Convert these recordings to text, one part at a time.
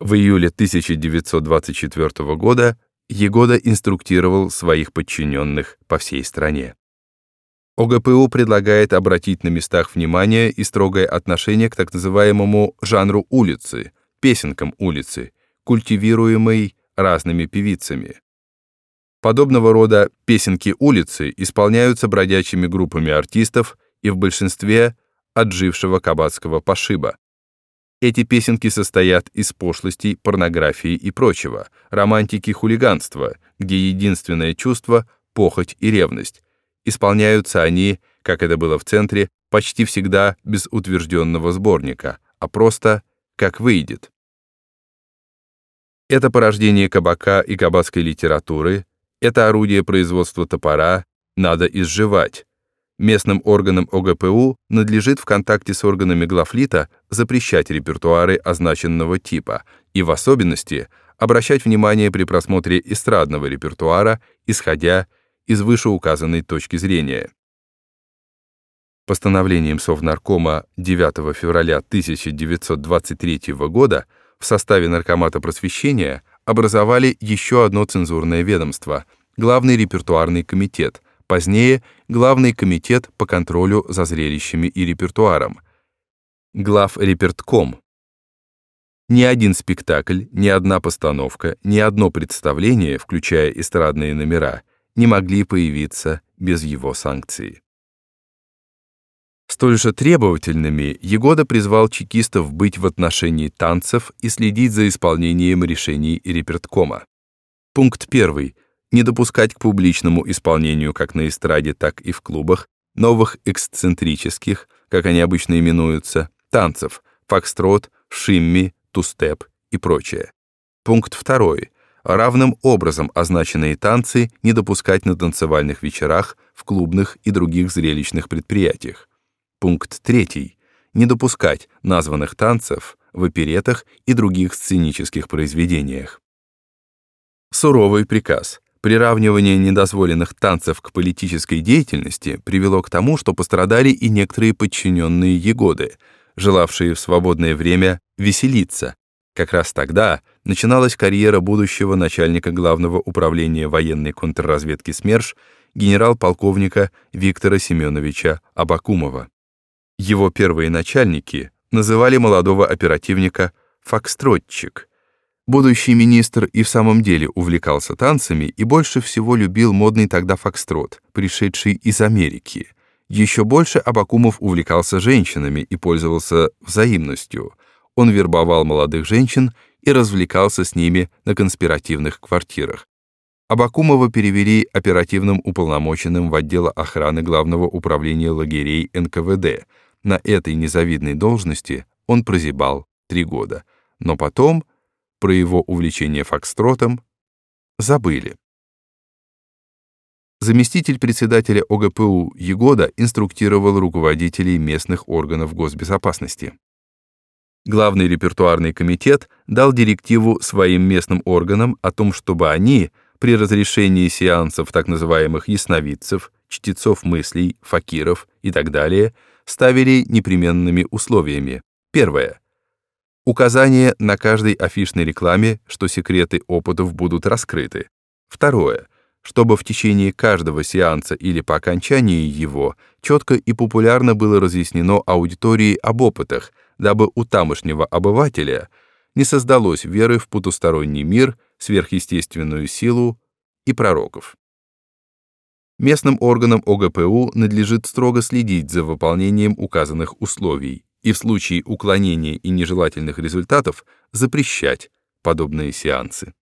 В июле 1924 года Егода инструктировал своих подчиненных по всей стране. ОГПУ предлагает обратить на местах внимание и строгое отношение к так называемому жанру улицы, песенкам улицы, культивируемой разными певицами. Подобного рода песенки улицы исполняются бродячими группами артистов и в большинстве отжившего кабацкого пошиба. Эти песенки состоят из пошлостей, порнографии и прочего, романтики хулиганства, где единственное чувство — похоть и ревность. Исполняются они, как это было в центре, почти всегда без утвержденного сборника, а просто как выйдет. Это порождение кабака и кабацкой литературы, это орудие производства топора, надо изживать, Местным органам ОГПУ надлежит в контакте с органами главлита запрещать репертуары означенного типа и в особенности обращать внимание при просмотре эстрадного репертуара, исходя из вышеуказанной точки зрения. Постановлением Совнаркома 9 февраля 1923 года в составе Наркомата просвещения образовали еще одно цензурное ведомство — Главный репертуарный комитет — Позднее Главный комитет по контролю за зрелищами и репертуаром. Глав Репертком. Ни один спектакль, ни одна постановка, ни одно представление, включая эстрадные номера, не могли появиться без его санкции. Столь же требовательными Егода призвал чекистов быть в отношении танцев и следить за исполнением решений реперткома. Пункт первый не допускать к публичному исполнению как на эстраде, так и в клубах новых эксцентрических, как они обычно именуются, танцев, фокстрот, шимми, тустеп и прочее. Пункт второй. Равным образом означенные танцы не допускать на танцевальных вечерах, в клубных и других зрелищных предприятиях. Пункт третий. Не допускать названных танцев в оперетах и других сценических произведениях. Суровый приказ Приравнивание недозволенных танцев к политической деятельности привело к тому, что пострадали и некоторые подчиненные Егоды, желавшие в свободное время веселиться. Как раз тогда начиналась карьера будущего начальника Главного управления военной контрразведки СМЕРШ генерал-полковника Виктора Семеновича Абакумова. Его первые начальники называли молодого оперативника «фокстротчик», Будущий министр и в самом деле увлекался танцами и больше всего любил модный тогда фокстрот, пришедший из Америки. Еще больше Абакумов увлекался женщинами и пользовался взаимностью. Он вербовал молодых женщин и развлекался с ними на конспиративных квартирах. Абакумова перевели оперативным уполномоченным в отдел охраны Главного управления лагерей НКВД. На этой незавидной должности он прозябал три года. Но потом про его увлечение фокстротом забыли. Заместитель председателя ОГПУ Егода инструктировал руководителей местных органов госбезопасности. Главный репертуарный комитет дал директиву своим местным органам о том, чтобы они при разрешении сеансов так называемых ясновидцев, чтецов мыслей, факиров и так далее ставили непременными условиями. Первое Указание на каждой афишной рекламе, что секреты опытов будут раскрыты. Второе. Чтобы в течение каждого сеанса или по окончании его четко и популярно было разъяснено аудитории об опытах, дабы у тамошнего обывателя не создалось веры в потусторонний мир, сверхъестественную силу и пророков. Местным органам ОГПУ надлежит строго следить за выполнением указанных условий, и в случае уклонения и нежелательных результатов запрещать подобные сеансы.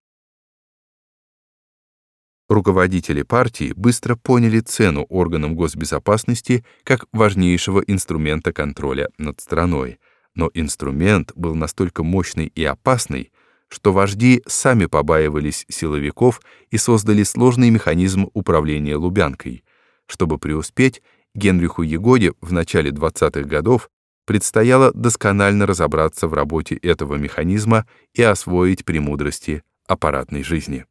Руководители партии быстро поняли цену органам госбезопасности как важнейшего инструмента контроля над страной, но инструмент был настолько мощный и опасный, что вожди сами побаивались силовиков и создали сложный механизм управления Лубянкой. Чтобы преуспеть, Генриху Егоде в начале 20-х годов предстояло досконально разобраться в работе этого механизма и освоить премудрости аппаратной жизни.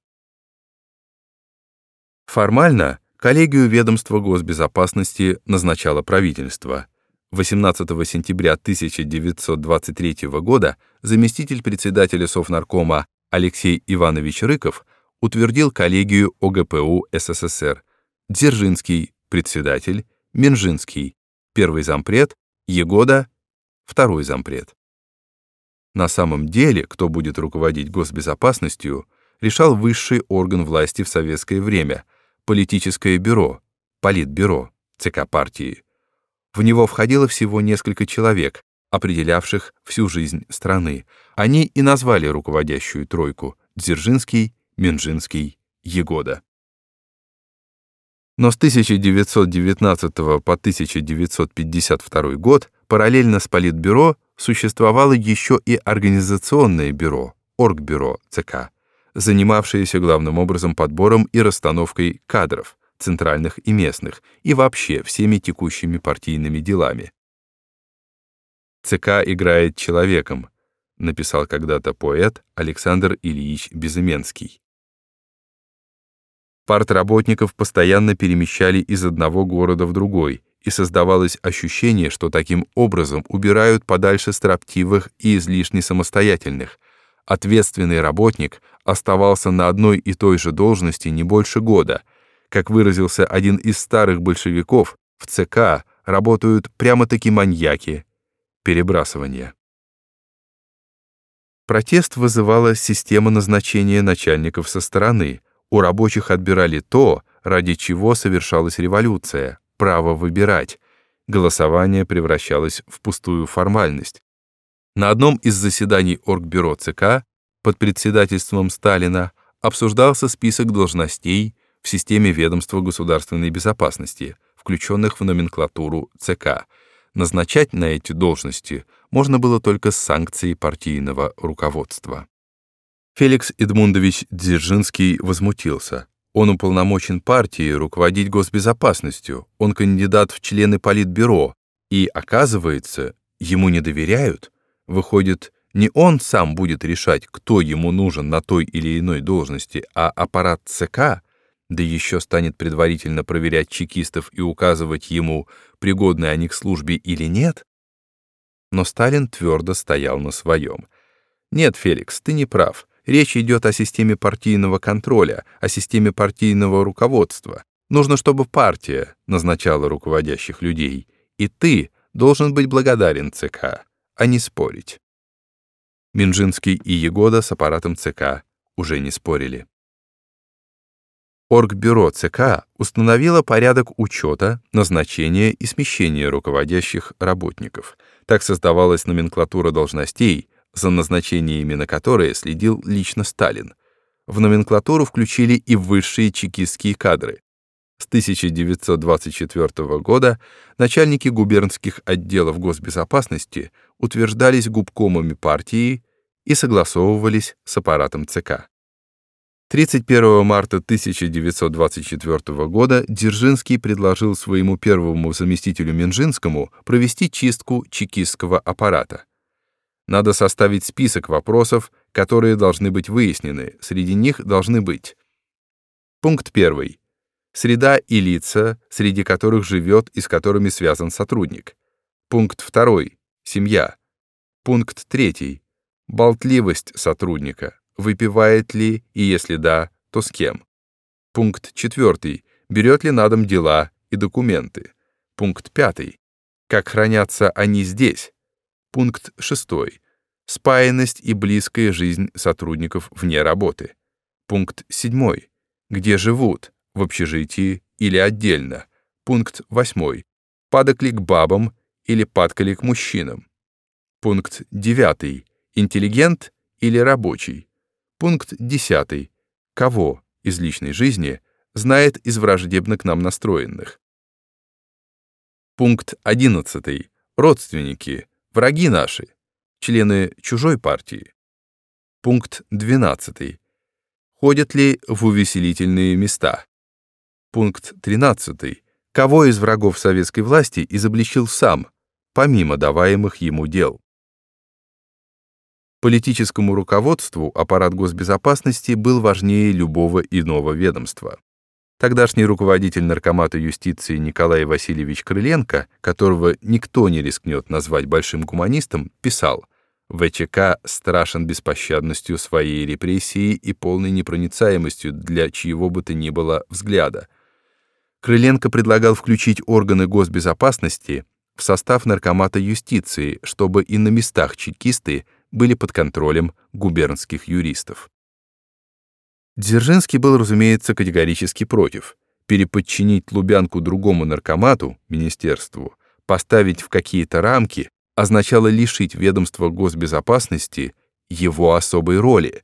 Формально коллегию ведомства госбезопасности назначало правительство, 18 сентября 1923 года заместитель председателя Совнаркома Алексей Иванович Рыков утвердил коллегию ОГПУ СССР. Дзержинский – председатель, Минжинский – первый зампред, Егода – второй зампред. На самом деле, кто будет руководить госбезопасностью, решал высший орган власти в советское время – политическое бюро, политбюро ЦК партии. В него входило всего несколько человек, определявших всю жизнь страны. Они и назвали руководящую тройку — Дзержинский, Минжинский, Егода. Но с 1919 по 1952 год параллельно с Политбюро существовало еще и Организационное бюро, Оргбюро ЦК, занимавшееся главным образом подбором и расстановкой кадров — центральных и местных, и вообще всеми текущими партийными делами. ЦК играет человеком, написал когда-то поэт Александр Ильич Безыменский. Партработников постоянно перемещали из одного города в другой, и создавалось ощущение, что таким образом убирают подальше строптивых и излишне самостоятельных. Ответственный работник оставался на одной и той же должности не больше года — как выразился один из старых большевиков, в ЦК работают прямо-таки маньяки. Перебрасывание. Протест вызывала система назначения начальников со стороны. У рабочих отбирали то, ради чего совершалась революция — право выбирать. Голосование превращалось в пустую формальность. На одном из заседаний Оргбюро ЦК под председательством Сталина обсуждался список должностей, в системе ведомства государственной безопасности, включенных в номенклатуру ЦК. Назначать на эти должности можно было только с санкцией партийного руководства. Феликс Эдмундович Дзержинский возмутился. Он уполномочен партией руководить госбезопасностью, он кандидат в члены Политбюро, и, оказывается, ему не доверяют. Выходит, не он сам будет решать, кто ему нужен на той или иной должности, а аппарат ЦК да еще станет предварительно проверять чекистов и указывать ему, пригодны они к службе или нет? Но Сталин твердо стоял на своем. «Нет, Феликс, ты не прав. Речь идет о системе партийного контроля, о системе партийного руководства. Нужно, чтобы партия назначала руководящих людей, и ты должен быть благодарен ЦК, а не спорить». Минжинский и Егода с аппаратом ЦК уже не спорили. Оргбюро ЦК установило порядок учета, назначения и смещения руководящих работников. Так создавалась номенклатура должностей, за назначениями на которые следил лично Сталин. В номенклатуру включили и высшие чекистские кадры. С 1924 года начальники губернских отделов госбезопасности утверждались губкомами партии и согласовывались с аппаратом ЦК. 31 марта 1924 года Дзержинский предложил своему первому заместителю Минжинскому провести чистку чекистского аппарата. Надо составить список вопросов, которые должны быть выяснены. Среди них должны быть. Пункт 1. Среда и лица, среди которых живет и с которыми связан сотрудник. Пункт 2. Семья. Пункт 3. Болтливость сотрудника выпивает ли и если да, то с кем. Пункт 4. Берет ли на дом дела и документы. Пункт 5. Как хранятся они здесь. Пункт 6. Спаянность и близкая жизнь сотрудников вне работы. Пункт 7. Где живут, в общежитии или отдельно. Пункт 8. Падок ли к бабам или падка ли к мужчинам. Пункт 9. Интеллигент или рабочий. Пункт 10. Кого из личной жизни знает из враждебно к нам настроенных? Пункт 11. Родственники, враги наши, члены чужой партии. Пункт 12. Ходят ли в увеселительные места? Пункт 13. Кого из врагов советской власти изобличил сам, помимо даваемых ему дел? Политическому руководству аппарат госбезопасности был важнее любого иного ведомства. Тогдашний руководитель наркомата юстиции Николай Васильевич Крыленко, которого никто не рискнет назвать большим гуманистом, писал «ВЧК страшен беспощадностью своей репрессии и полной непроницаемостью для чьего бы то ни было взгляда». Крыленко предлагал включить органы госбезопасности в состав наркомата юстиции, чтобы и на местах чекисты были под контролем губернских юристов. Дзержинский был, разумеется, категорически против. Переподчинить Лубянку другому наркомату, министерству, поставить в какие-то рамки означало лишить ведомства госбезопасности его особой роли.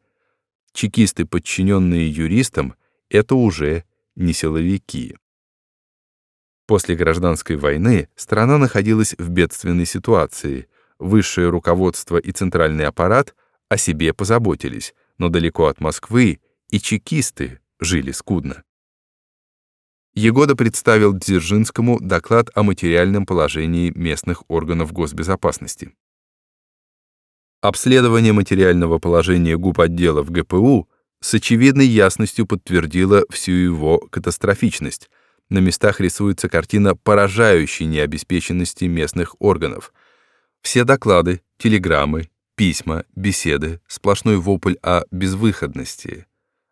Чекисты, подчиненные юристам, это уже не силовики. После гражданской войны страна находилась в бедственной ситуации. Высшее руководство и центральный аппарат о себе позаботились, но далеко от Москвы и чекисты жили скудно. Егода представил Дзержинскому доклад о материальном положении местных органов госбезопасности. Обследование материального положения губ отделов ГПУ с очевидной ясностью подтвердило всю его катастрофичность. На местах рисуется картина поражающей необеспеченности местных органов. Все доклады, телеграммы, письма, беседы, сплошной вопль о безвыходности,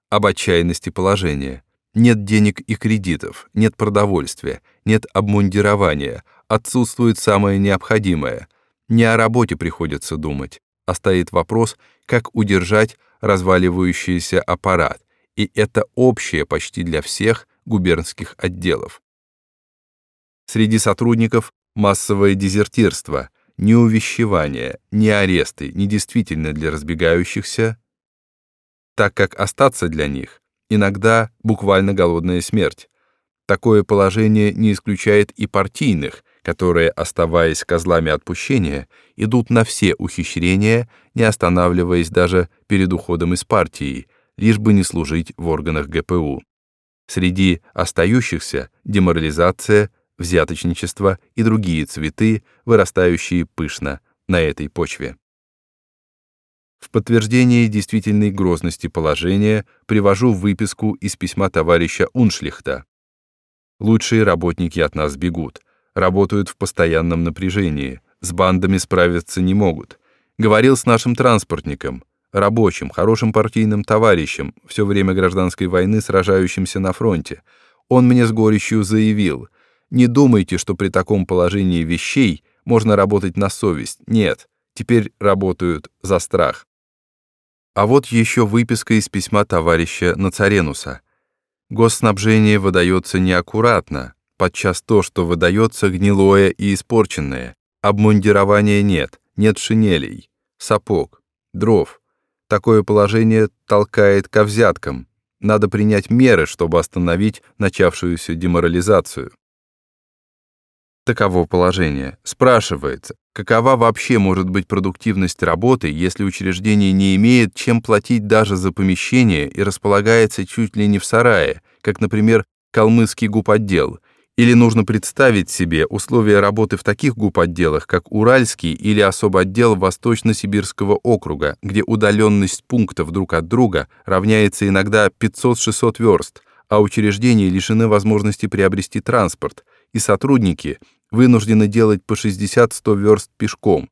об отчаянности положения. Нет денег и кредитов, нет продовольствия, нет обмундирования, отсутствует самое необходимое. Не о работе приходится думать, а стоит вопрос, как удержать разваливающийся аппарат, и это общее почти для всех губернских отделов. Среди сотрудников массовое дезертирство, ни увещевания, ни аресты, ни действительно для разбегающихся так как остаться для них иногда буквально голодная смерть. Такое положение не исключает и партийных, которые, оставаясь козлами отпущения, идут на все ухищрения, не останавливаясь даже перед уходом из партии, лишь бы не служить в органах ГПУ. Среди остающихся деморализация, взяточничество и другие цветы, вырастающие пышно на этой почве. В подтверждение действительной грозности положения привожу выписку из письма товарища Уншлихта. Лучшие работники от нас бегут, работают в постоянном напряжении, с бандами справиться не могут. Говорил с нашим транспортником, рабочим, хорошим партийным товарищем, все время гражданской войны сражающимся на фронте. Он мне с горечью заявил, не думайте, что при таком положении вещей можно работать на совесть. Нет, теперь работают за страх. А вот еще выписка из письма товарища Нацаренуса. Госснабжение выдается неаккуратно, подчас то, что выдается, гнилое и испорченное. Обмундирования нет, нет шинелей, сапог, дров. Такое положение толкает ко взяткам. Надо принять меры, чтобы остановить начавшуюся деморализацию. Таково положение. Спрашивается, какова вообще может быть продуктивность работы, если учреждение не имеет чем платить даже за помещение и располагается чуть ли не в сарае, как, например, калмыцкий гупотдел, или нужно представить себе условия работы в таких гупотделах, как Уральский или особо отдел Восточно-Сибирского округа, где удаленность пунктов друг от друга равняется иногда 500-600 верст, а учреждения лишены возможности приобрести транспорт, и сотрудники вынуждены делать по 60-100 верст пешком.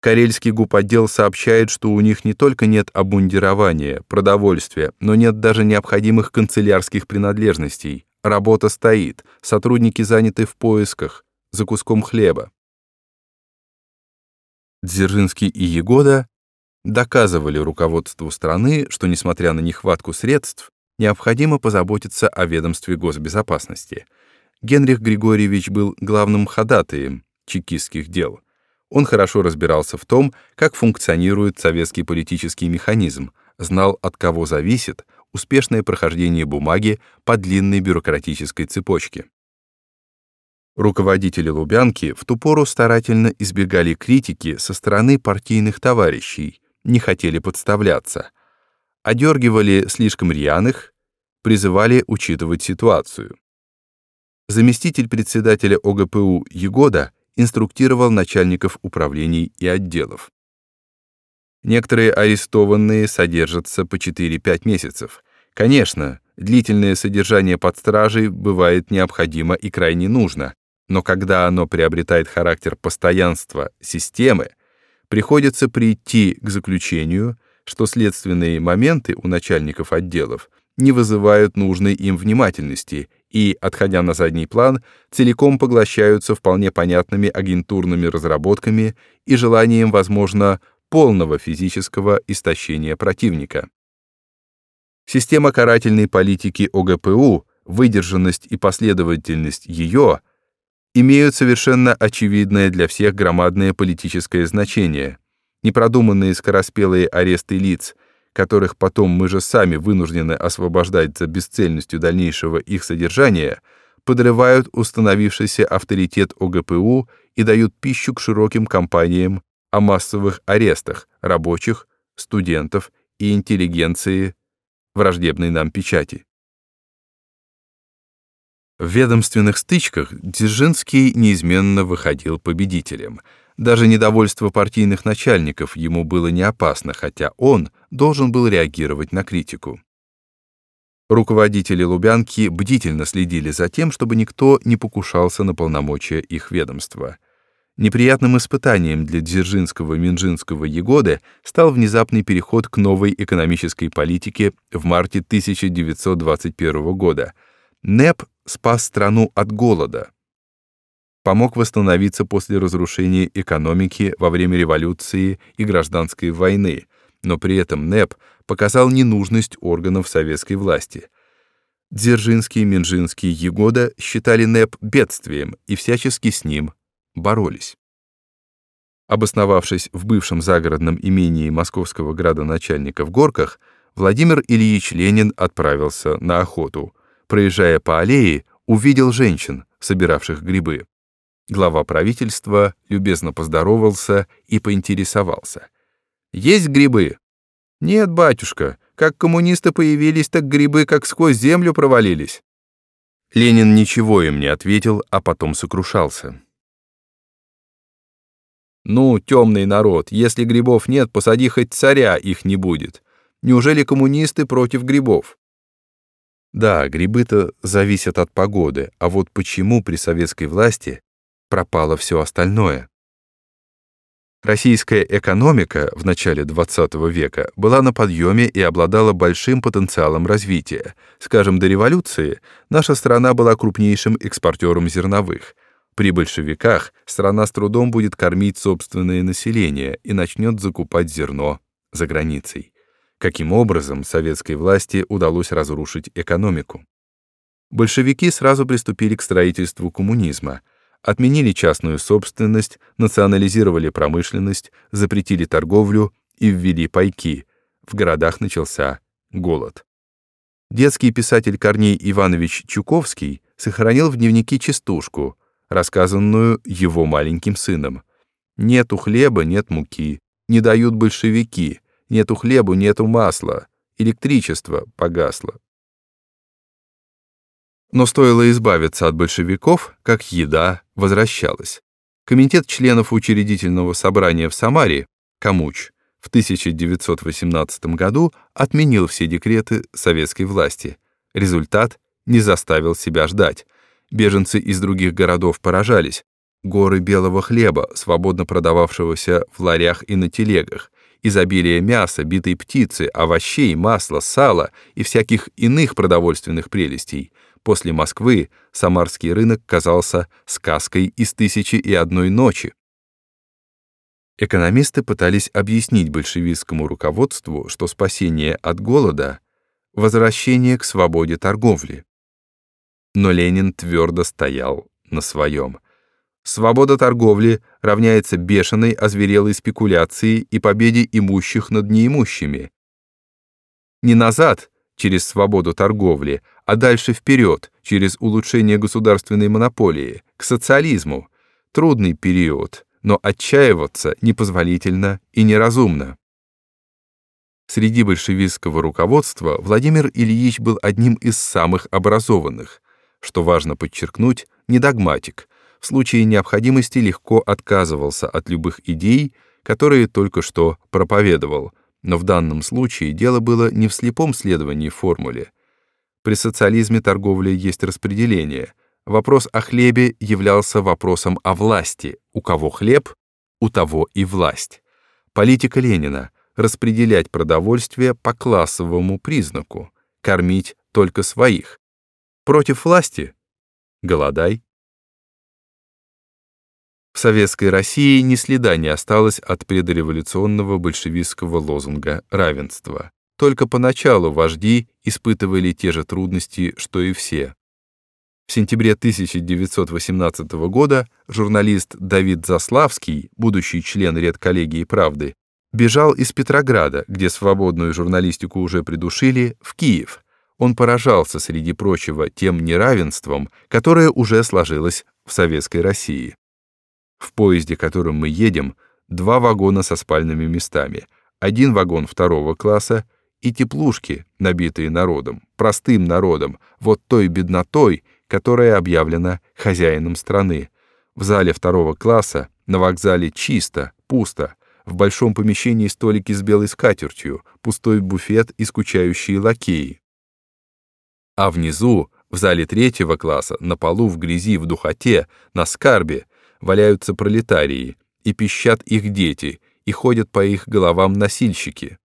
Карельский гупотдел сообщает, что у них не только нет обмундирования, продовольствия, но нет даже необходимых канцелярских принадлежностей. Работа стоит, сотрудники заняты в поисках, за куском хлеба. Дзержинский и Егода доказывали руководству страны, что, несмотря на нехватку средств, необходимо позаботиться о ведомстве госбезопасности — Генрих Григорьевич был главным ходатаем чекистских дел. Он хорошо разбирался в том, как функционирует советский политический механизм, знал, от кого зависит успешное прохождение бумаги по длинной бюрократической цепочке. Руководители Лубянки в ту пору старательно избегали критики со стороны партийных товарищей, не хотели подставляться, одергивали слишком рьяных, призывали учитывать ситуацию заместитель председателя ОГПУ Егода инструктировал начальников управлений и отделов. Некоторые арестованные содержатся по 4-5 месяцев. Конечно, длительное содержание под стражей бывает необходимо и крайне нужно, но когда оно приобретает характер постоянства системы, приходится прийти к заключению, что следственные моменты у начальников отделов не вызывают нужной им внимательности и, отходя на задний план, целиком поглощаются вполне понятными агентурными разработками и желанием, возможно, полного физического истощения противника. Система карательной политики ОГПУ, выдержанность и последовательность ее имеют совершенно очевидное для всех громадное политическое значение. Непродуманные скороспелые аресты лиц, которых потом мы же сами вынуждены освобождать за бесцельностью дальнейшего их содержания, подрывают установившийся авторитет ОГПУ и дают пищу к широким кампаниям о массовых арестах рабочих, студентов и интеллигенции враждебной нам печати. В ведомственных стычках Дзержинский неизменно выходил победителем. Даже недовольство партийных начальников ему было не опасно, хотя он должен был реагировать на критику. Руководители Лубянки бдительно следили за тем, чтобы никто не покушался на полномочия их ведомства. Неприятным испытанием для Дзержинского-Минжинского Егоды стал внезапный переход к новой экономической политике в марте 1921 года. НЭП спас страну от голода, помог восстановиться после разрушения экономики во время революции и гражданской войны, но при этом НЭП показал ненужность органов советской власти. Дзержинский, Минжинский, Егода считали НЭП бедствием и всячески с ним боролись. Обосновавшись в бывшем загородном имении московского градоначальника в Горках, Владимир Ильич Ленин отправился на охоту. Проезжая по аллее, увидел женщин, собиравших грибы. Глава правительства любезно поздоровался и поинтересовался. «Есть грибы?» «Нет, батюшка, как коммунисты появились, так грибы как сквозь землю провалились». Ленин ничего им не ответил, а потом сокрушался. Ну, темный народ, если грибов нет, посади хоть царя, их не будет. Неужели коммунисты против грибов? Да, грибы-то зависят от погоды, а вот почему при советской власти пропало все остальное? Российская экономика в начале XX века была на подъеме и обладала большим потенциалом развития. Скажем, до революции наша страна была крупнейшим экспортером зерновых, при большевиках страна с трудом будет кормить собственное население и начнет закупать зерно за границей. Каким образом советской власти удалось разрушить экономику? Большевики сразу приступили к строительству коммунизма, отменили частную собственность, национализировали промышленность, запретили торговлю и ввели пайки. В городах начался голод. Детский писатель Корней Иванович Чуковский сохранил в дневнике частушку — рассказанную его маленьким сыном. «Нету хлеба, нет муки, не дают большевики, нету хлеба, нету масла, электричество погасло». Но стоило избавиться от большевиков, как еда возвращалась. Комитет членов учредительного собрания в Самаре, Камуч, в 1918 году отменил все декреты советской власти. Результат не заставил себя ждать. Беженцы из других городов поражались. Горы белого хлеба, свободно продававшегося в ларях и на телегах, изобилие мяса, битой птицы, овощей, масла, сала и всяких иных продовольственных прелестей. После Москвы самарский рынок казался сказкой из «Тысячи и одной ночи». Экономисты пытались объяснить большевистскому руководству, что спасение от голода — возвращение к свободе торговли. Но Ленин твердо стоял на своем. Свобода торговли равняется бешеной озверелой спекуляции и победе имущих над неимущими. Не назад, через свободу торговли, а дальше вперед, через улучшение государственной монополии, к социализму. Трудный период, но отчаиваться непозволительно и неразумно. Среди большевистского руководства Владимир Ильич был одним из самых образованных, что важно подчеркнуть, не догматик, в случае необходимости легко отказывался от любых идей, которые только что проповедовал, Но в данном случае дело было не в слепом следовании формуле. При социализме торговли есть распределение. Вопрос о хлебе являлся вопросом о власти. У кого хлеб, у того и власть. Политика Ленина — распределять продовольствие по классовому признаку, кормить только своих. Против власти — голодай. В советской России ни следа не осталось от предреволюционного большевистского лозунга равенства. Только поначалу вожди испытывали те же трудности, что и все. В сентябре 1918 года журналист Давид Заславский, будущий член редколлегии «Правды», бежал из Петрограда, где свободную журналистику уже придушили, в Киев. Он поражался, среди прочего, тем неравенством, которое уже сложилось в Советской России. В поезде, которым мы едем, два вагона со спальными местами, один вагон второго класса и теплушки, набитые народом, простым народом, вот той беднотой, которая объявлена хозяином страны. В зале второго класса, на вокзале чисто, пусто, в большом помещении столики с белой скатертью, пустой буфет и скучающие лакеи. А внизу, в зале третьего класса, на полу в грязи, в духоте, на скарбе, валяются пролетарии, и пищат их дети, и ходят по их головам носильщики.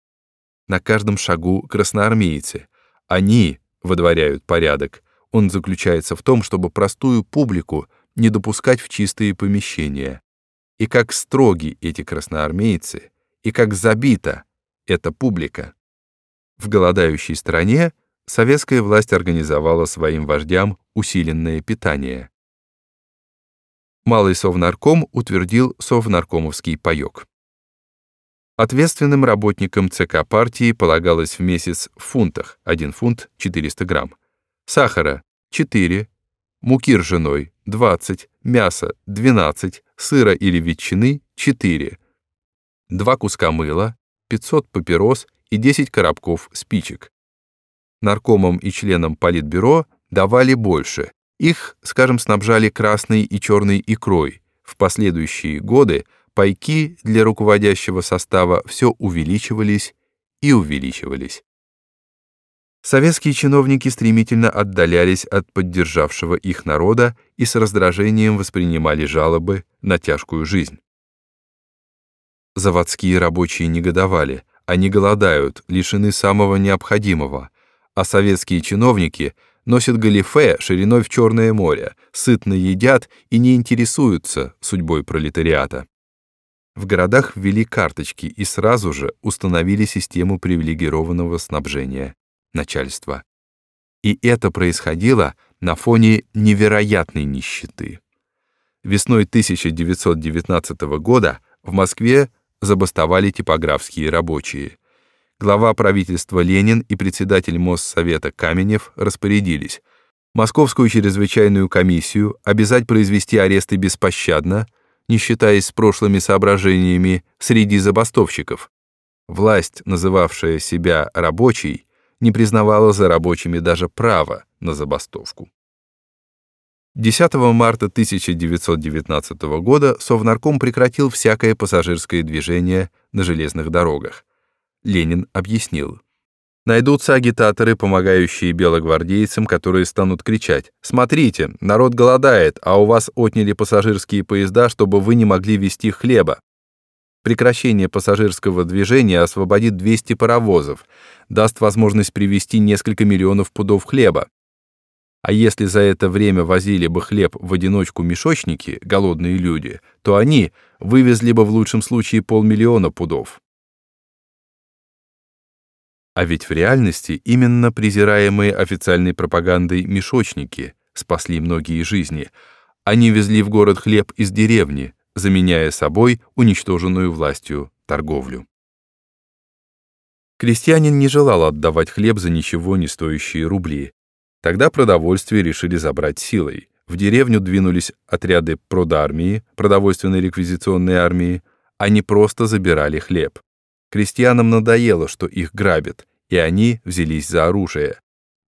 На каждом шагу красноармейцы. Они водворяют порядок. Он заключается в том, чтобы простую публику не допускать в чистые помещения. И как строги эти красноармейцы, и как забита эта публика. В голодающей стране советская власть организовала своим вождям усиленное питание. Малый совнарком утвердил совнаркомовский паёк. Ответственным работникам ЦК партии полагалось в месяц в фунтах 1 фунт 400 грамм, сахара 4, муки ржаной 20, мяса 12, сыра или ветчины 4, два куска мыла, 500 папирос и 10 коробков спичек. Наркомам и членам Политбюро давали больше, их, скажем, снабжали красной и черной икрой. В последующие годы пайки для руководящего состава все увеличивались и увеличивались. Советские чиновники стремительно отдалялись от поддержавшего их народа и с раздражением воспринимали жалобы на тяжкую жизнь. Заводские рабочие негодовали, они голодают, лишены самого необходимого, а советские чиновники — носят галифе шириной в Черное море, сытно едят и не интересуются судьбой пролетариата. В городах ввели карточки и сразу же установили систему привилегированного снабжения начальства. И это происходило на фоне невероятной нищеты. Весной 1919 года в Москве забастовали типографские рабочие — глава правительства Ленин и председатель Моссовета Каменев распорядились Московскую чрезвычайную комиссию обязать произвести аресты беспощадно, не считаясь с прошлыми соображениями среди забастовщиков. Власть, называвшая себя рабочей, не признавала за рабочими даже право на забастовку. 10 марта 1919 года Совнарком прекратил всякое пассажирское движение на железных дорогах. Ленин объяснил. Найдутся агитаторы, помогающие белогвардейцам, которые станут кричать «Смотрите, народ голодает, а у вас отняли пассажирские поезда, чтобы вы не могли везти хлеба». Прекращение пассажирского движения освободит 200 паровозов, даст возможность привезти несколько миллионов пудов хлеба. А если за это время возили бы хлеб в одиночку мешочники, голодные люди, то они вывезли бы в лучшем случае полмиллиона пудов. А ведь в реальности именно презираемые официальной пропагандой мешочники спасли многие жизни. Они везли в город хлеб из деревни, заменяя собой уничтоженную властью торговлю. Крестьянин не желал отдавать хлеб за ничего не стоящие рубли. Тогда продовольствие решили забрать силой. В деревню двинулись отряды продармии, продовольственной реквизиционной армии. Они просто забирали хлеб. Крестьянам надоело, что их грабят, и они взялись за оружие.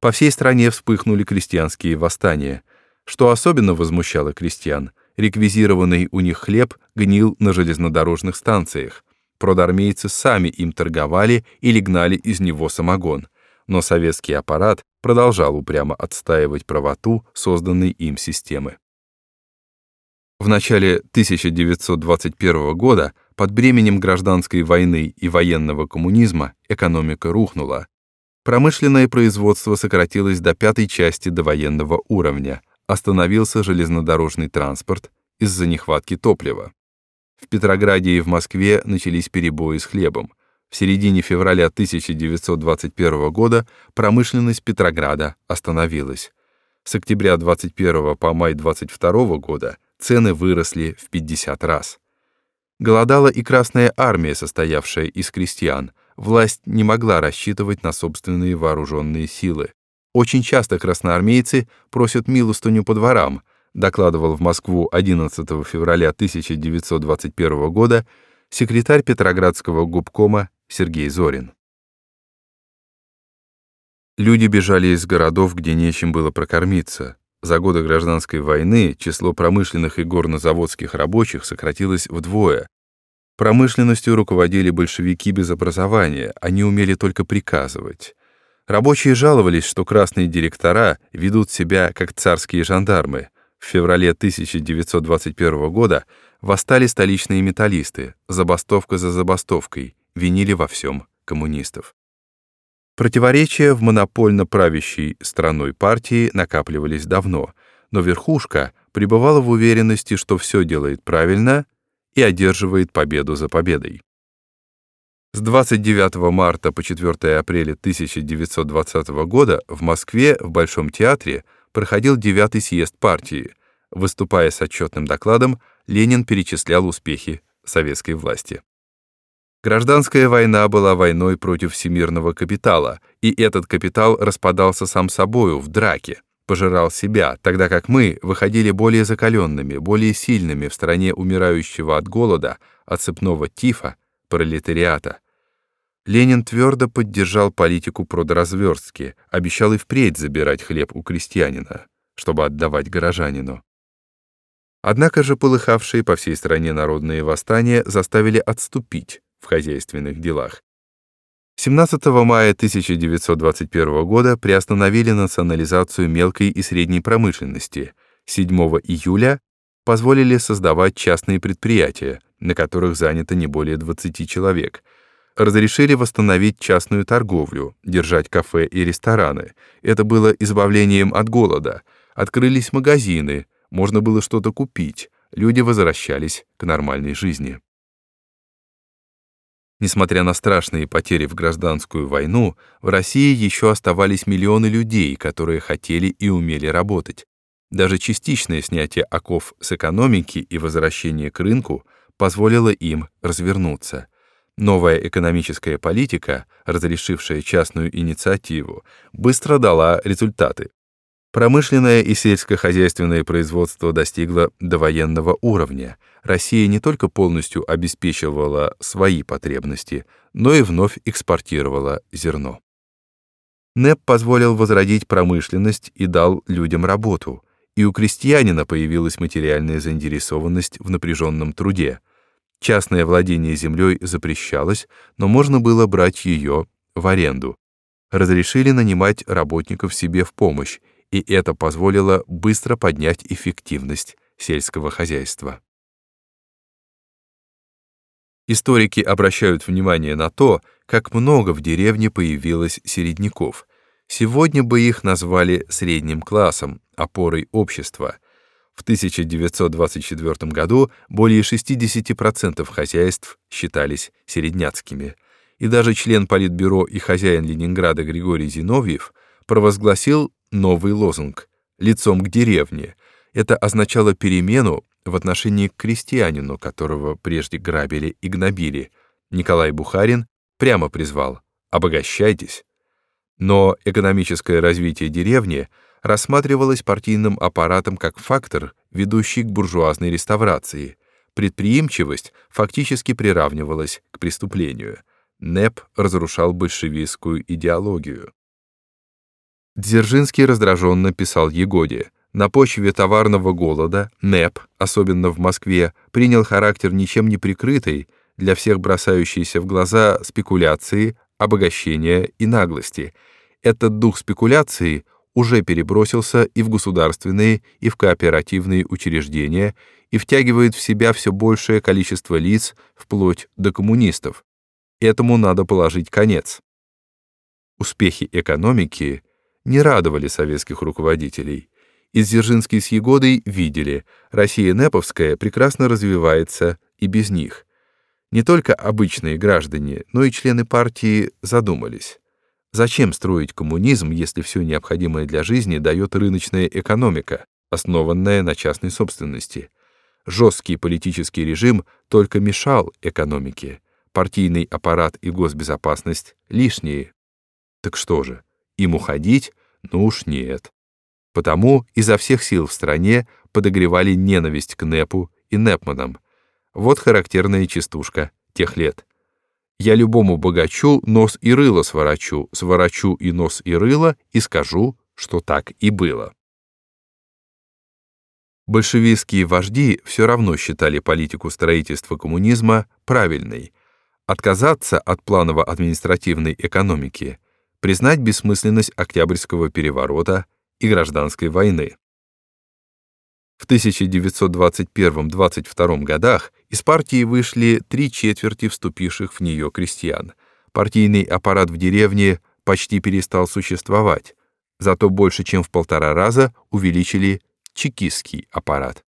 По всей стране вспыхнули крестьянские восстания. Что особенно возмущало крестьян, реквизированный у них хлеб гнил на железнодорожных станциях. продармейцы сами им торговали или гнали из него самогон, но советский аппарат продолжал упрямо отстаивать правоту созданной им системы. В начале 1921 года под бременем гражданской войны и военного коммунизма экономика рухнула. Промышленное производство сократилось до пятой части довоенного уровня, остановился железнодорожный транспорт из-за нехватки топлива. В Петрограде и в Москве начались перебои с хлебом. В середине февраля 1921 года промышленность Петрограда остановилась. С октября 21 по май 22 года цены выросли в 50 раз. Голодала и Красная армия, состоявшая из крестьян. Власть не могла рассчитывать на собственные вооруженные силы. Очень часто красноармейцы просят милостыню по дворам, докладывал в Москву 11 февраля 1921 года секретарь Петроградского губкома Сергей Зорин. Люди бежали из городов, где нечем было прокормиться. За годы гражданской войны число промышленных и горнозаводских рабочих сократилось вдвое. Промышленностью руководили большевики без образования, они умели только приказывать. Рабочие жаловались, что красные директора ведут себя как царские жандармы. В феврале 1921 года восстали столичные металлисты, забастовка за забастовкой, винили во всем коммунистов. Противоречия в монопольно правящей страной партии накапливались давно, но верхушка пребывала в уверенности, что все делает правильно и одерживает победу за победой. С 29 марта по 4 апреля 1920 года в Москве в Большом театре проходил девятый съезд партии. Выступая с отчетным докладом, Ленин перечислял успехи советской власти. Гражданская война была войной против всемирного капитала, и этот капитал распадался сам собою в драке, пожирал себя, тогда как мы выходили более закаленными, более сильными в стране умирающего от голода, от цепного тифа, пролетариата. Ленин твердо поддержал политику продразверстки, обещал и впредь забирать хлеб у крестьянина, чтобы отдавать горожанину. Однако же полыхавшие по всей стране народные восстания заставили отступить, в хозяйственных делах. 17 мая 1921 года приостановили национализацию мелкой и средней промышленности. 7 июля позволили создавать частные предприятия, на которых занято не более 20 человек. Разрешили восстановить частную торговлю, держать кафе и рестораны. Это было избавлением от голода. Открылись магазины, можно было что-то купить. Люди возвращались к нормальной жизни. Несмотря на страшные потери в гражданскую войну, в России еще оставались миллионы людей, которые хотели и умели работать. Даже частичное снятие оков с экономики и возвращение к рынку позволило им развернуться. Новая экономическая политика, разрешившая частную инициативу, быстро дала результаты. Промышленное и сельскохозяйственное производство достигло довоенного уровня. Россия не только полностью обеспечивала свои потребности, но и вновь экспортировала зерно. НЭП позволил возродить промышленность и дал людям работу, и у крестьянина появилась материальная заинтересованность в напряженном труде. Частное владение землей запрещалось, но можно было брать ее в аренду. Разрешили нанимать работников себе в помощь, и это позволило быстро поднять эффективность сельского хозяйства. Историки обращают внимание на то, как много в деревне появилось середняков. Сегодня бы их назвали средним классом, опорой общества. В 1924 году более 60% хозяйств считались середняцкими. И даже член Политбюро и хозяин Ленинграда Григорий Зиновьев провозгласил новый лозунг «Лицом к деревне». Это означало перемену в отношении к крестьянину, которого прежде грабили и гнобили. Николай Бухарин прямо призвал «Обогащайтесь». Но экономическое развитие деревни рассматривалось партийным аппаратом как фактор, ведущий к буржуазной реставрации. Предприимчивость фактически приравнивалась к преступлению. НЭП разрушал большевистскую идеологию. Дзержинский раздраженно писал Егоде. На почве товарного голода НЭП, особенно в Москве, принял характер ничем не прикрытой, для всех бросающиеся в глаза спекуляции, обогащения и наглости. Этот дух спекуляции уже перебросился и в государственные, и в кооперативные учреждения и втягивает в себя все большее количество лиц, вплоть до коммунистов. Этому надо положить конец. Успехи экономики не радовали советских руководителей. Из-Дзержинский с Егодой видели, Россия Неповская прекрасно развивается и без них. Не только обычные граждане, но и члены партии задумались. Зачем строить коммунизм, если все необходимое для жизни дает рыночная экономика, основанная на частной собственности? Жесткий политический режим только мешал экономике. Партийный аппарат и госбезопасность лишние. Так что же, им уходить? Ну уж нет. Потому изо всех сил в стране подогревали ненависть к НЭПу и НЭПманам. Вот характерная частушка тех лет. Я любому богачу нос и рыло сворачу, сворачу и нос и рыло и скажу, что так и было. Большевистские вожди все равно считали политику строительства коммунизма правильной. Отказаться от планово-административной экономики, признать бессмысленность Октябрьского переворота и гражданской войны. В 1921-22 годах из партии вышли три четверти вступивших в нее крестьян. Партийный аппарат в деревне почти перестал существовать, зато больше чем в полтора раза увеличили чекистский аппарат.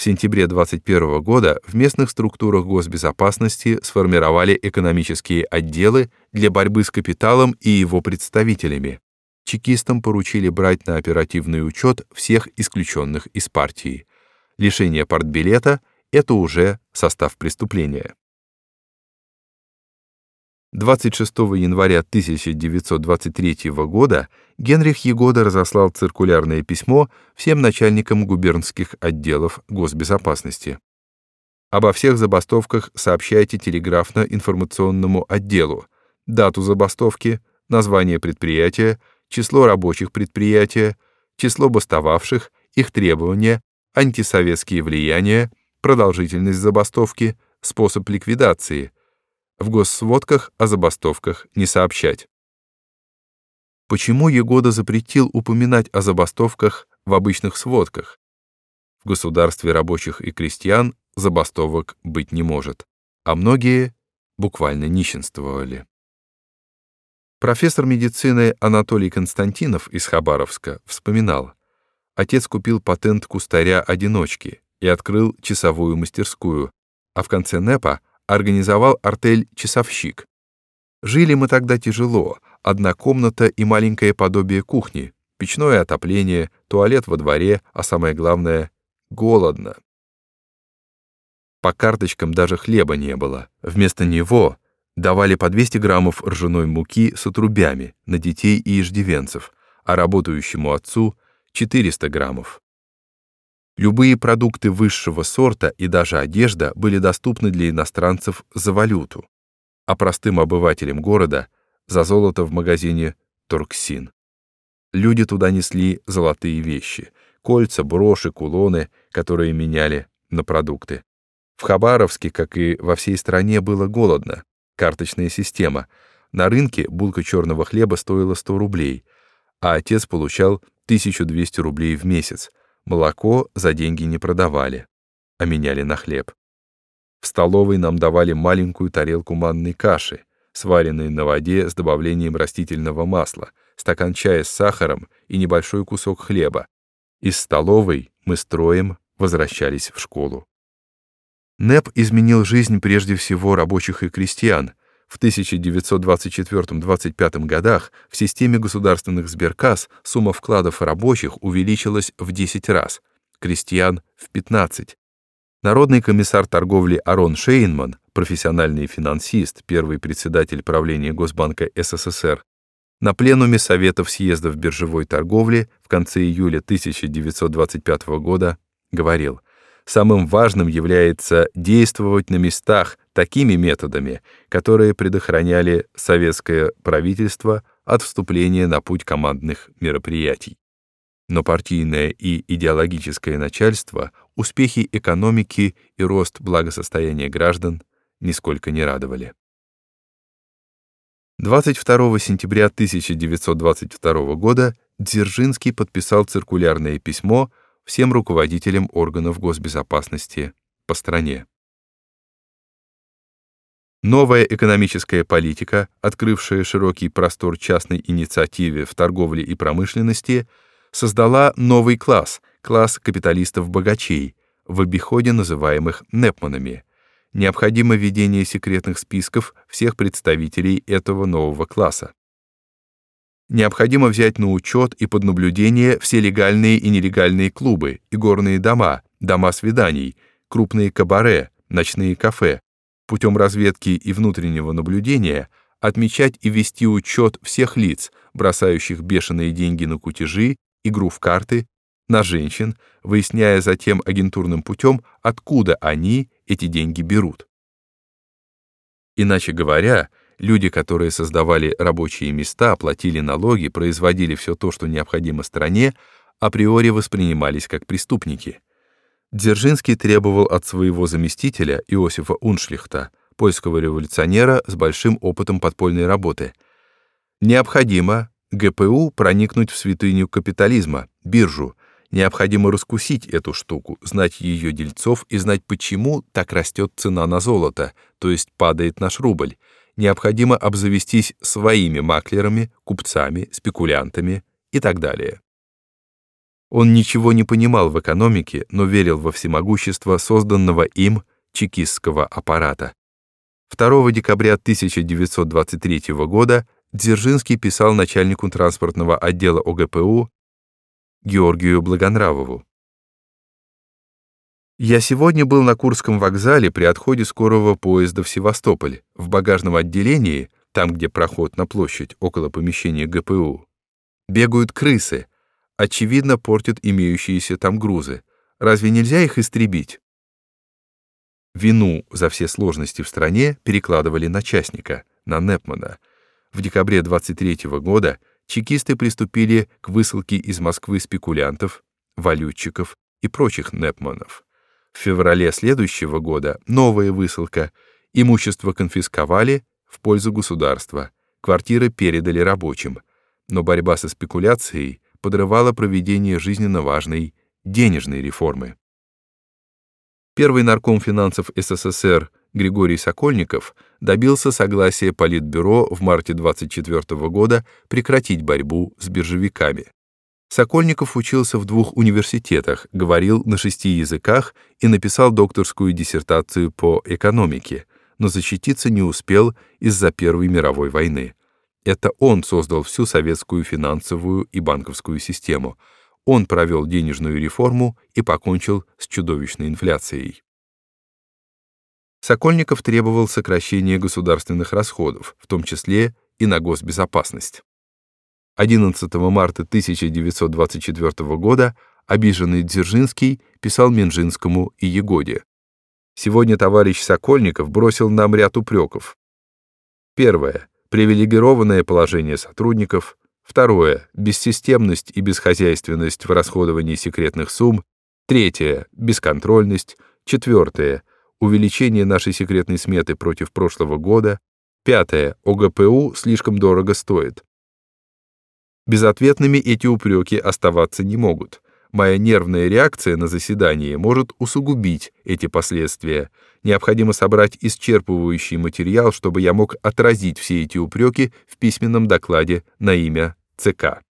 В сентябре 21 года в местных структурах госбезопасности сформировали экономические отделы для борьбы с капиталом и его представителями. Чекистам поручили брать на оперативный учет всех исключенных из партии. Лишение партбилета — это уже состав преступления. 26 января 1923 года Генрих Егода разослал циркулярное письмо всем начальникам губернских отделов госбезопасности. Обо всех забастовках сообщайте телеграфно-информационному отделу, дату забастовки, название предприятия, число рабочих предприятия, число бастовавших, их требования, антисоветские влияния, продолжительность забастовки, способ ликвидации – в госсводках о забастовках не сообщать. Почему Егода запретил упоминать о забастовках в обычных сводках? В государстве рабочих и крестьян забастовок быть не может, а многие буквально нищенствовали. Профессор медицины Анатолий Константинов из Хабаровска вспоминал, отец купил патент кустаря-одиночки и открыл часовую мастерскую, а в конце НЭПа организовал артель «Часовщик». Жили мы тогда тяжело, одна комната и маленькое подобие кухни, печное отопление, туалет во дворе, а самое главное — голодно. По карточкам даже хлеба не было. Вместо него давали по 200 граммов ржаной муки с отрубями на детей и иждивенцев, а работающему отцу — 400 граммов. Любые продукты высшего сорта и даже одежда были доступны для иностранцев за валюту, а простым обывателям города — за золото в магазине «Торксин». Люди туда несли золотые вещи — кольца, броши, кулоны, которые меняли на продукты. В Хабаровске, как и во всей стране, было голодно. Карточная система. На рынке булка черного хлеба стоила 100 рублей, а отец получал 1200 рублей в месяц — Молоко за деньги не продавали, а меняли на хлеб. В столовой нам давали маленькую тарелку манной каши, сваренной на воде с добавлением растительного масла, стакан чая с сахаром и небольшой кусок хлеба. Из столовой мы строем возвращались в школу. НЭП изменил жизнь прежде всего рабочих и крестьян, в 1924-25 годах в системе государственных сберкасс сумма вкладов рабочих увеличилась в 10 раз, крестьян — в 15. Народный комиссар торговли Арон Шейнман, профессиональный финансист, первый председатель правления Госбанка СССР, на пленуме Советов съездов биржевой торговли в конце июля 1925 года говорил, самым важным является действовать на местах такими методами, которые предохраняли советское правительство от вступления на путь командных мероприятий. Но партийное и идеологическое начальство, успехи экономики и рост благосостояния граждан нисколько не радовали. 22 сентября 1922 года Дзержинский подписал циркулярное письмо всем руководителям органов госбезопасности по стране. Новая экономическая политика, открывшая широкий простор частной инициативе в торговле и промышленности, создала новый класс, класс капиталистов-богачей, в обиходе называемых Непманами. Необходимо ведение секретных списков всех представителей этого нового класса. Необходимо взять на учет и под наблюдение все легальные и нелегальные клубы, игорные дома, дома свиданий, крупные кабаре, ночные кафе, путем разведки и внутреннего наблюдения отмечать и вести учет всех лиц, бросающих бешеные деньги на кутежи, игру в карты, на женщин, выясняя затем агентурным путем, откуда они эти деньги берут. Иначе говоря, люди, которые создавали рабочие места, платили налоги, производили все то, что необходимо стране, априори воспринимались как преступники — Дзержинский требовал от своего заместителя Иосифа Уншлихта, польского революционера с большим опытом подпольной работы. Необходимо ГПУ проникнуть в святыню капитализма, биржу. Необходимо раскусить эту штуку, знать ее дельцов и знать, почему так растет цена на золото, то есть падает наш рубль. Необходимо обзавестись своими маклерами, купцами, спекулянтами и так далее. Он ничего не понимал в экономике, но верил во всемогущество созданного им чекистского аппарата. 2 декабря 1923 года Дзержинский писал начальнику транспортного отдела ОГПУ Георгию Благонравову. «Я сегодня был на Курском вокзале при отходе скорого поезда в Севастополь, в багажном отделении, там, где проход на площадь, около помещения ГПУ. Бегают крысы, очевидно портят имеющиеся там грузы. Разве нельзя их истребить? Вину за все сложности в стране перекладывали на частника, на Непмана. В декабре 23 -го года чекисты приступили к высылке из Москвы спекулянтов, валютчиков и прочих Непманов. В феврале следующего года новая высылка, имущество конфисковали в пользу государства, квартиры передали рабочим, но борьба со спекуляцией подрывало проведение жизненно важной денежной реформы. Первый нарком финансов СССР Григорий Сокольников добился согласия Политбюро в марте 24 года прекратить борьбу с биржевиками. Сокольников учился в двух университетах, говорил на шести языках и написал докторскую диссертацию по экономике, но защититься не успел из-за Первой мировой войны. Это он создал всю советскую финансовую и банковскую систему. Он провел денежную реформу и покончил с чудовищной инфляцией. Сокольников требовал сокращения государственных расходов, в том числе и на госбезопасность. 11 марта 1924 года обиженный Дзержинский писал Минжинскому и Егоде. «Сегодня товарищ Сокольников бросил нам ряд упреков. Первое привилегированное положение сотрудников, второе — бессистемность и бесхозяйственность в расходовании секретных сумм, третье — бесконтрольность, четвертое — увеличение нашей секретной сметы против прошлого года, пятое — ОГПУ слишком дорого стоит. Безответными эти упреки оставаться не могут. Моя нервная реакция на заседании может усугубить эти последствия — необходимо собрать исчерпывающий материал, чтобы я мог отразить все эти упреки в письменном докладе на имя ЦК.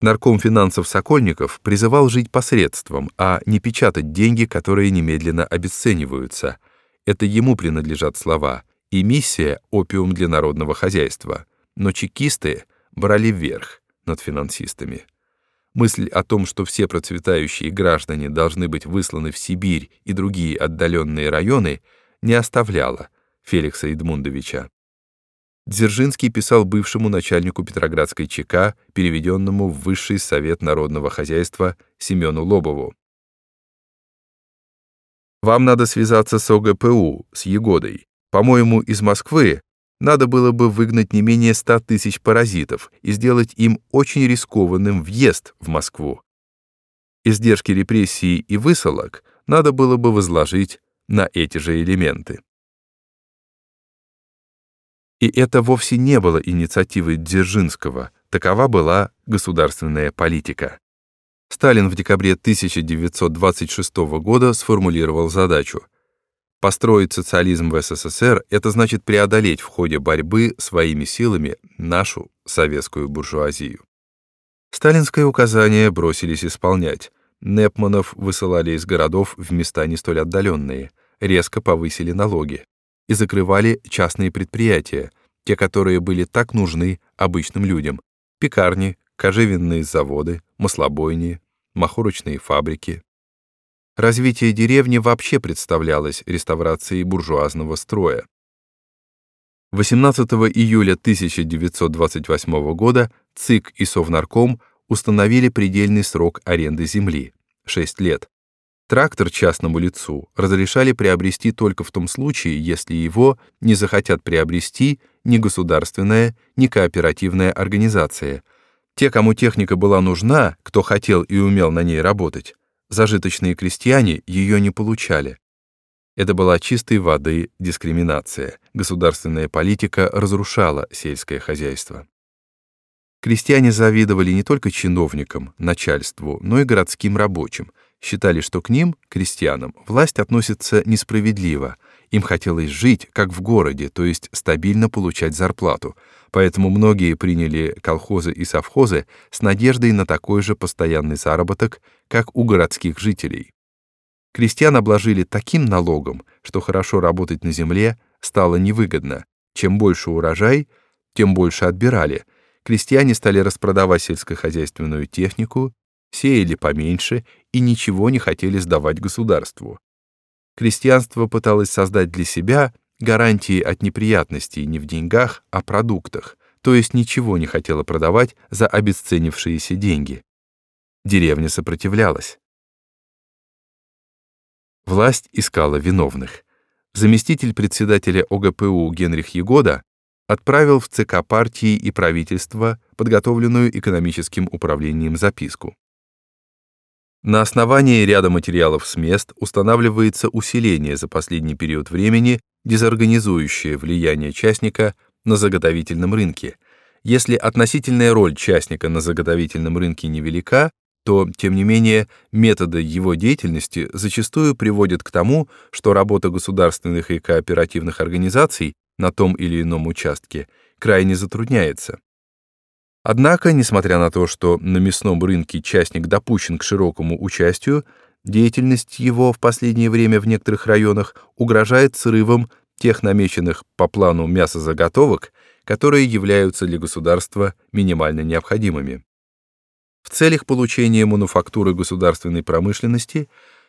Нарком финансов Сокольников призывал жить посредством, а не печатать деньги, которые немедленно обесцениваются. Это ему принадлежат слова, и миссия — опиум для народного хозяйства. Но чекисты брали верх над финансистами. Мысль о том, что все процветающие граждане должны быть высланы в Сибирь и другие отдаленные районы, не оставляла Феликса Эдмундовича. Дзержинский писал бывшему начальнику Петроградской ЧК, переведенному в Высший совет народного хозяйства Семену Лобову. «Вам надо связаться с ОГПУ, с Егодой. По-моему, из Москвы надо было бы выгнать не менее 100 тысяч паразитов и сделать им очень рискованным въезд в Москву. Издержки репрессий и высылок надо было бы возложить на эти же элементы. И это вовсе не было инициативой Дзержинского, такова была государственная политика. Сталин в декабре 1926 года сформулировал задачу Построить социализм в СССР — это значит преодолеть в ходе борьбы своими силами нашу советскую буржуазию. Сталинское указание бросились исполнять. Непманов высылали из городов в места не столь отдаленные, резко повысили налоги и закрывали частные предприятия, те, которые были так нужны обычным людям, пекарни, кожевенные заводы, маслобойни, махорочные фабрики. Развитие деревни вообще представлялось реставрацией буржуазного строя. 18 июля 1928 года ЦИК и Совнарком установили предельный срок аренды земли — 6 лет. Трактор частному лицу разрешали приобрести только в том случае, если его не захотят приобрести ни государственная, ни кооперативная организация. Те, кому техника была нужна, кто хотел и умел на ней работать, Зажиточные крестьяне ее не получали. Это была чистой воды дискриминация. Государственная политика разрушала сельское хозяйство. Крестьяне завидовали не только чиновникам, начальству, но и городским рабочим, считали, что к ним, крестьянам, власть относится несправедливо, им хотелось жить, как в городе, то есть стабильно получать зарплату, поэтому многие приняли колхозы и совхозы с надеждой на такой же постоянный заработок, как у городских жителей. Крестьян обложили таким налогом, что хорошо работать на земле стало невыгодно. Чем больше урожай, тем больше отбирали. Крестьяне стали распродавать сельскохозяйственную технику, сеяли поменьше и ничего не хотели сдавать государству. Крестьянство пыталось создать для себя гарантии от неприятностей не в деньгах, а продуктах, то есть ничего не хотело продавать за обесценившиеся деньги. Деревня сопротивлялась. Власть искала виновных. Заместитель председателя ОГПУ Генрих Егода отправил в ЦК партии и правительства подготовленную экономическим управлением записку. На основании ряда материалов с мест устанавливается усиление за последний период времени, дезорганизующее влияние частника на заготовительном рынке. Если относительная роль частника на заготовительном рынке невелика, то, тем не менее, методы его деятельности зачастую приводят к тому, что работа государственных и кооперативных организаций на том или ином участке крайне затрудняется. Однако, несмотря на то, что на мясном рынке частник допущен к широкому участию, деятельность его в последнее время в некоторых районах угрожает срывом тех намеченных по плану мясозаготовок, которые являются для государства минимально необходимыми. В целях получения мануфактуры государственной промышленности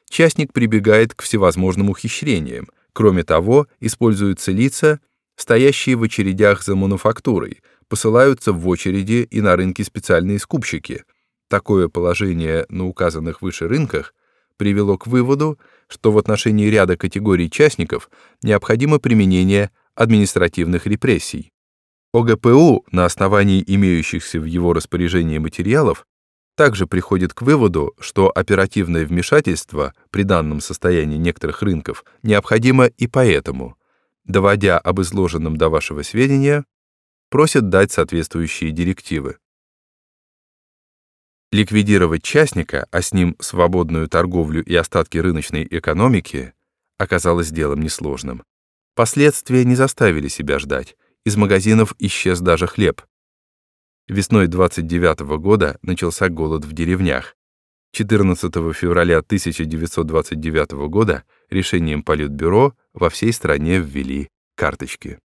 частник прибегает к всевозможным ухищрениям. Кроме того, используются лица, стоящие в очередях за мануфактурой – посылаются в очереди и на рынке специальные скупщики. Такое положение на указанных выше рынках привело к выводу, что в отношении ряда категорий частников необходимо применение административных репрессий. ОГПУ на основании имеющихся в его распоряжении материалов также приходит к выводу, что оперативное вмешательство при данном состоянии некоторых рынков необходимо и поэтому, доводя об изложенном до вашего сведения, просят дать соответствующие директивы. Ликвидировать частника, а с ним свободную торговлю и остатки рыночной экономики, оказалось делом несложным. Последствия не заставили себя ждать. Из магазинов исчез даже хлеб. Весной 29 -го года начался голод в деревнях. 14 февраля 1929 года решением Политбюро во всей стране ввели карточки.